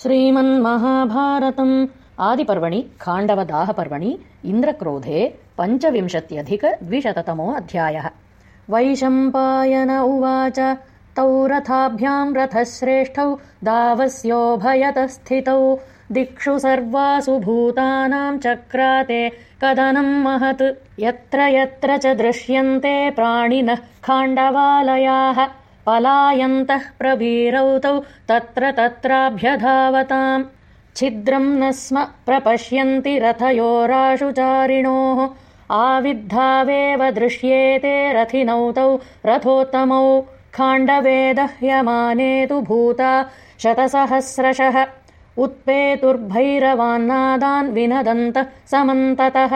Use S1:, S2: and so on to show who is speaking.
S1: श्रीमन्महाभारतम् आदिपर्वणि खाण्डवदाहपर्वणि इन्द्रक्रोधे पञ्चविंशत्यधिकद्विशततमो अध्यायः वैशम्पायन उवाच तौ रथाभ्याम् रथश्रेष्ठौ दावस्योभयतस्थितौ दिक्षु सर्वासु भूतानाम् चक्राते कदनम् महत् यत्र यत्र च दृश्यन्ते प्राणिनः खाण्डवालयाः पलायन्तः प्रवीरौ तौ तत्र तत्राभ्यधावताम्। छिद्रम् न स्म प्रपश्यन्ति रथयोराशुचारिणोः आविद्धावेव दृश्येते रथिनौ तौ रथोत्तमौ खाण्डवेदह्यमाने तु भूता शतसहस्रशः। उत्पेतुर्भैरवान्नादान् विनदन्तः समन्ततः